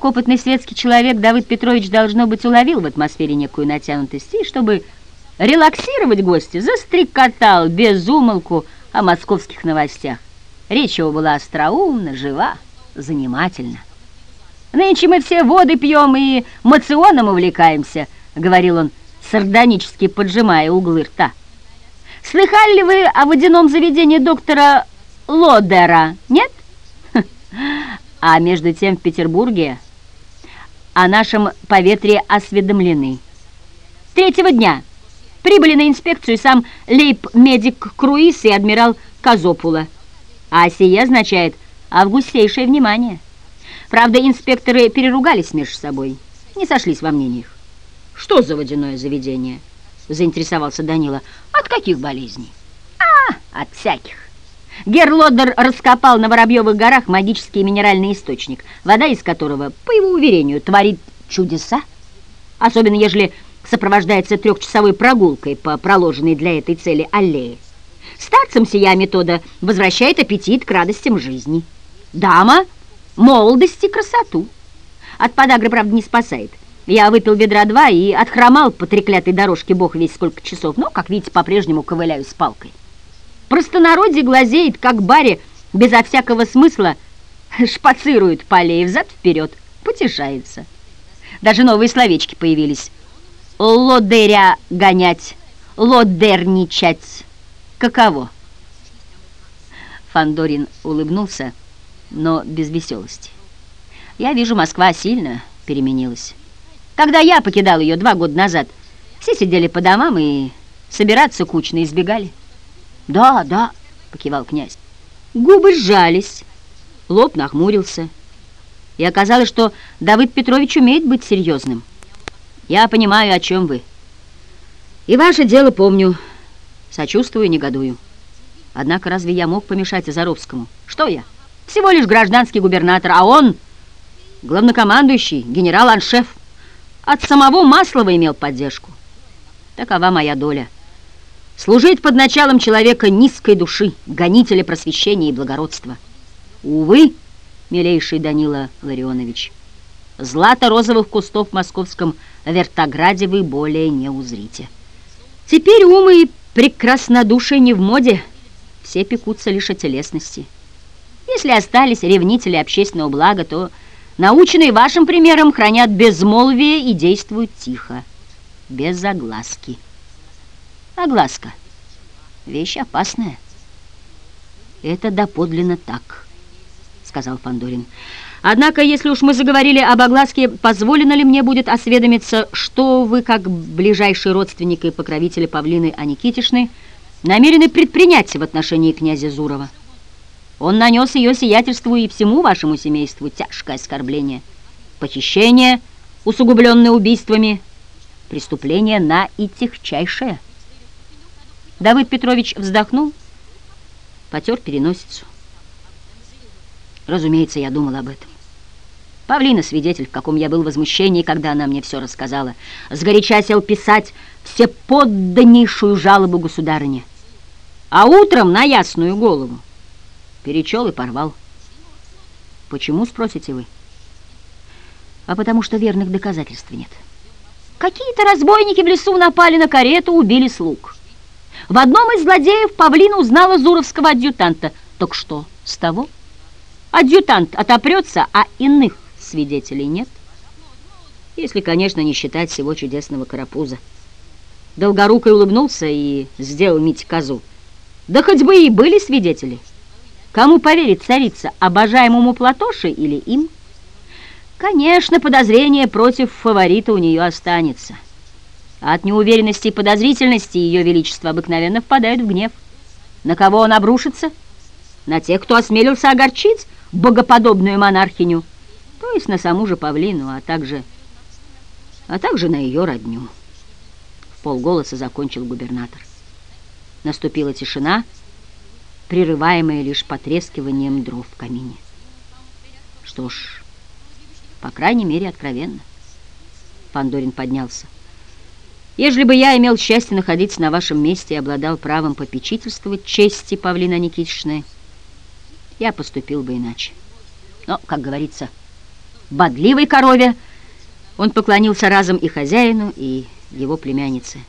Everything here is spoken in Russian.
Как опытный светский человек, Давыд Петрович, должно быть, уловил в атмосфере некую натянутость, и чтобы релаксировать гостя, застрекотал без умолку о московских новостях. Речь его была остроумна, жива, занимательна. «Нынче мы все воды пьем и мационом увлекаемся», — говорил он, сардонически поджимая углы рта. «Слыхали ли вы о водяном заведении доктора Лодера, нет?» А между тем в Петербурге о нашем поветрии осведомлены. Третьего дня прибыли на инспекцию сам лейб-медик Круиз и адмирал Казопула. А сие означает августейшее внимание. Правда, инспекторы переругались между собой, не сошлись во мнениях. «Что за водяное заведение?» — заинтересовался Данила. «От каких болезней?» «А, от всяких». Герлодер раскопал на Воробьевых горах магический минеральный источник, вода из которого, по его уверению, творит чудеса, особенно ежели сопровождается трехчасовой прогулкой по проложенной для этой цели аллее. Старцам сия метода возвращает аппетит к радостям жизни. Дама – молодость и красоту. От подагры, правда, не спасает. Я выпил ведра два и отхромал по треклятой дорожке бог весь сколько часов, но, как видите, по-прежнему ковыляю с палкой. Простонародье глазеет, как баре, безо всякого смысла, шпацирует по аллее взад-вперед, потешается. Даже новые словечки появились. Лодеря гонять, лодерничать. Каково? Фандорин улыбнулся, но без веселости. Я вижу, Москва сильно переменилась. Когда я покидал ее два года назад, все сидели по домам и собираться кучно избегали. «Да, да», — покивал князь. Губы сжались, лоб нахмурился. И оказалось, что Давыд Петрович умеет быть серьезным. «Я понимаю, о чем вы. И ваше дело помню. Сочувствую, негодую. Однако разве я мог помешать Азаровскому? Что я? Всего лишь гражданский губернатор, а он главнокомандующий, генерал-аншеф. От самого Маслова имел поддержку. Такова моя доля». Служить под началом человека низкой души, гонителя просвещения и благородства. Увы, милейший Данила Ларионович, злато-розовых кустов в московском Вертограде вы более не узрите. Теперь ум и прекраснодушие не в моде, все пекутся лишь о телесности. Если остались ревнители общественного блага, то, наученные вашим примером, хранят безмолвие и действуют тихо, без загласки. Огласка. Вещь опасная. Это доподлинно так, сказал Фандорин. Однако, если уж мы заговорили об огласке, позволено ли мне будет осведомиться, что вы, как ближайший родственник и покровитель Павлины Аникитишны, намерены предпринять в отношении князя Зурова? Он нанес ее сиятельству и всему вашему семейству тяжкое оскорбление. Похищение, усугубленное убийствами, преступление на и тихчайшее – Давыд Петрович вздохнул, потер переносицу. Разумеется, я думал об этом. Павлина свидетель, в каком я был возмущении, когда она мне все рассказала. Сгоряча сел писать все подданнейшую жалобу государыне. А утром на ясную голову перечел и порвал. Почему, спросите вы? А потому что верных доказательств нет. Какие-то разбойники в лесу напали на карету, убили слуг. В одном из злодеев Павлина узнала Зуровского адъютанта. Так что с того? Адъютант отопрется, а иных свидетелей нет. Если, конечно, не считать всего чудесного карапуза. Долгорукой улыбнулся и сделал Мите козу. Да хоть бы и были свидетели. Кому поверит царица, обожаемому Платоше или им? Конечно, подозрение против фаворита у нее останется. От неуверенности и подозрительности Ее Величество обыкновенно впадает в гнев. На кого он обрушится? На тех, кто осмелился огорчить богоподобную монархиню, то есть на саму же Павлину, а также, а также на ее родню. В полголоса закончил губернатор. Наступила тишина, прерываемая лишь потрескиванием дров в камине. Что ж, по крайней мере, откровенно. Пандорин поднялся. Ежели бы я имел счастье находиться на вашем месте и обладал правом попечительствовать чести Павлина Никитичны, я поступил бы иначе. Но, как говорится, бодливой корове. Он поклонился разом и хозяину, и его племяннице.